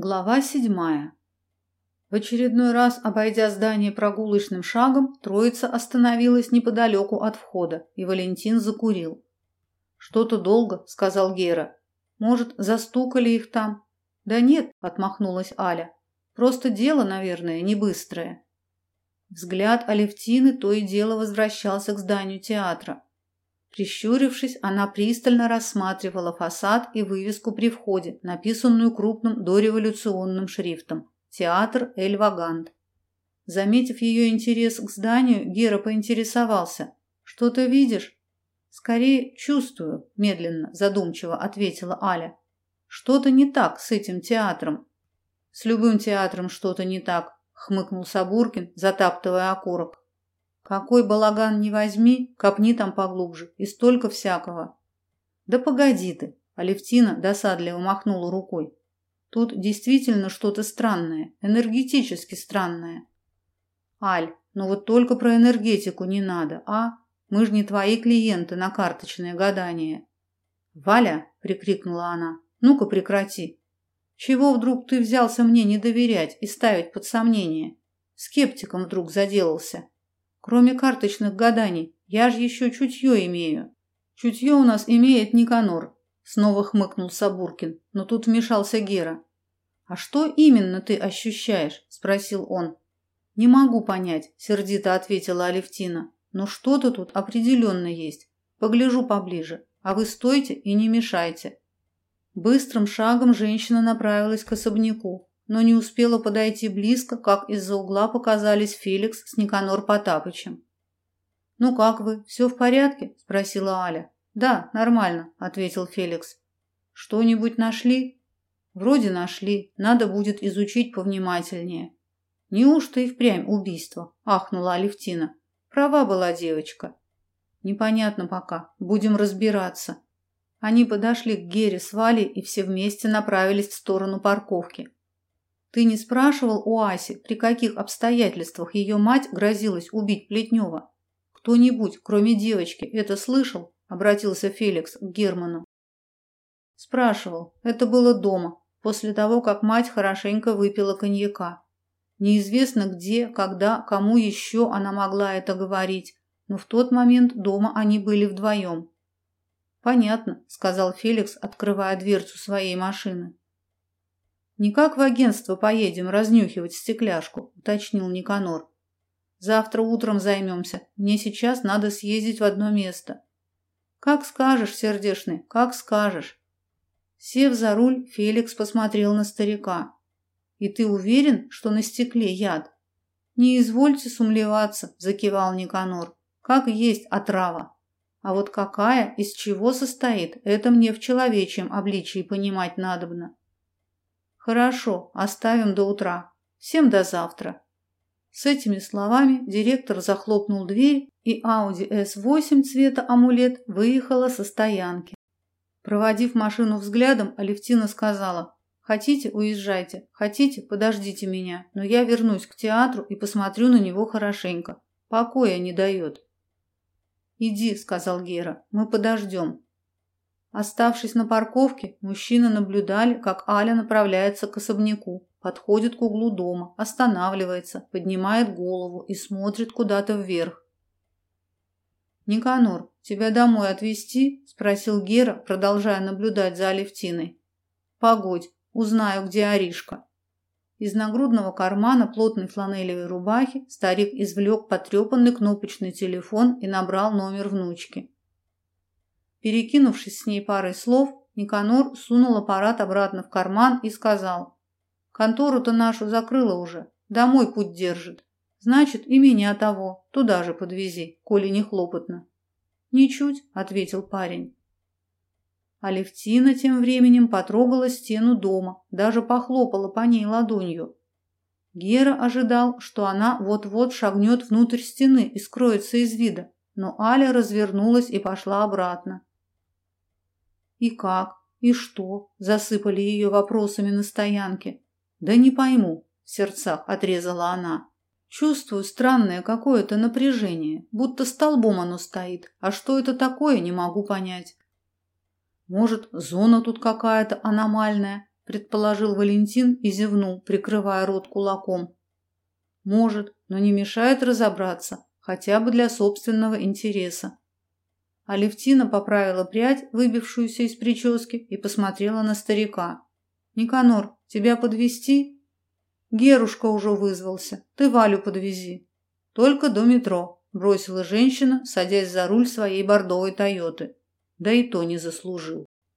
Глава седьмая. В очередной раз, обойдя здание прогулочным шагом, троица остановилась неподалеку от входа, и Валентин закурил. «Что-то долго», — сказал Гера. «Может, застукали их там?» «Да нет», — отмахнулась Аля. «Просто дело, наверное, не быстрое». Взгляд Алевтины то и дело возвращался к зданию театра. Прищурившись, она пристально рассматривала фасад и вывеску при входе, написанную крупным дореволюционным шрифтом «Театр Эль Вагант». Заметив ее интерес к зданию, Гера поинтересовался. «Что ты видишь?» «Скорее чувствую», – медленно, задумчиво ответила Аля. «Что-то не так с этим театром». «С любым театром что-то не так», – хмыкнул Сабуркин, затаптывая окурок. Какой балаган не возьми, копни там поглубже, и столько всякого. Да погоди ты, Алевтина досадливо махнула рукой. Тут действительно что-то странное, энергетически странное. Аль, ну вот только про энергетику не надо, а? Мы же не твои клиенты на карточное гадание. Валя, прикрикнула она. Ну-ка прекрати. Чего вдруг ты взялся мне не доверять и ставить под сомнение? Скептиком вдруг заделался. Кроме карточных гаданий, я же еще чутье имею. Чутье у нас имеет Никанор, снова хмыкнул Сабуркин, но тут вмешался Гера. А что именно ты ощущаешь? спросил он. Не могу понять, сердито ответила Алевтина. Но что-то тут определенно есть. Погляжу поближе, а вы стойте и не мешайте. Быстрым шагом женщина направилась к особняку но не успела подойти близко, как из-за угла показались Феликс с Никанор Потапычем. «Ну как вы, все в порядке?» – спросила Аля. «Да, нормально», – ответил Феликс. «Что-нибудь нашли?» «Вроде нашли. Надо будет изучить повнимательнее». «Неужто и впрямь убийство?» – ахнула Алевтина. «Права была девочка». «Непонятно пока. Будем разбираться». Они подошли к Гере с Валей и все вместе направились в сторону парковки. Ты не спрашивал у Аси, при каких обстоятельствах ее мать грозилась убить Плетнева? Кто-нибудь, кроме девочки, это слышал? Обратился Феликс к Герману. Спрашивал. Это было дома, после того, как мать хорошенько выпила коньяка. Неизвестно где, когда, кому еще она могла это говорить, но в тот момент дома они были вдвоем. «Понятно», — сказал Феликс, открывая дверцу своей машины. «Не как в агентство поедем разнюхивать стекляшку», – уточнил Никанор. «Завтра утром займемся. Мне сейчас надо съездить в одно место». «Как скажешь, сердешный, как скажешь». Сев за руль, Феликс посмотрел на старика. «И ты уверен, что на стекле яд?» «Не извольте сумлеваться», – закивал Никанор. «Как есть отрава. А вот какая, из чего состоит, это мне в человечьем обличии понимать надобно». Хорошо, оставим до утра. Всем до завтра. С этими словами директор захлопнул дверь, и Audi S8 цвета амулет выехала со стоянки. Проводив машину взглядом, Алевтина сказала: "Хотите, уезжайте, хотите, подождите меня, но я вернусь к театру и посмотрю на него хорошенько. Покоя не дает». «Иди», — сказал Гера, — «мы подождем. Оставшись на парковке, мужчины наблюдали, как Аля направляется к особняку, подходит к углу дома, останавливается, поднимает голову и смотрит куда-то вверх. «Никанор, тебя домой отвезти?» – спросил Гера, продолжая наблюдать за Алевтиной. «Погодь, узнаю, где Аришка». Из нагрудного кармана плотной фланелевой рубахи старик извлек потрепанный кнопочный телефон и набрал номер внучки. Перекинувшись с ней парой слов, Никанор сунул аппарат обратно в карман и сказал. «Контору-то нашу закрыла уже, домой путь держит. Значит, и меня того, туда же подвези, коли не хлопотно». «Ничуть», — ответил парень. Алевтина тем временем потрогала стену дома, даже похлопала по ней ладонью. Гера ожидал, что она вот-вот шагнет внутрь стены и скроется из вида, но Аля развернулась и пошла обратно. И как? И что? Засыпали ее вопросами на стоянке. Да не пойму, в сердцах отрезала она. Чувствую странное какое-то напряжение, будто столбом оно стоит. А что это такое, не могу понять. Может, зона тут какая-то аномальная, предположил Валентин и зевнул, прикрывая рот кулаком. Может, но не мешает разобраться, хотя бы для собственного интереса. Алевтина поправила прядь, выбившуюся из прически, и посмотрела на старика. Никанор, тебя подвести? Герушка уже вызвался. Ты Валю подвези. Только до метро, бросила женщина, садясь за руль своей бордовой Тойоты. Да и то не заслужил.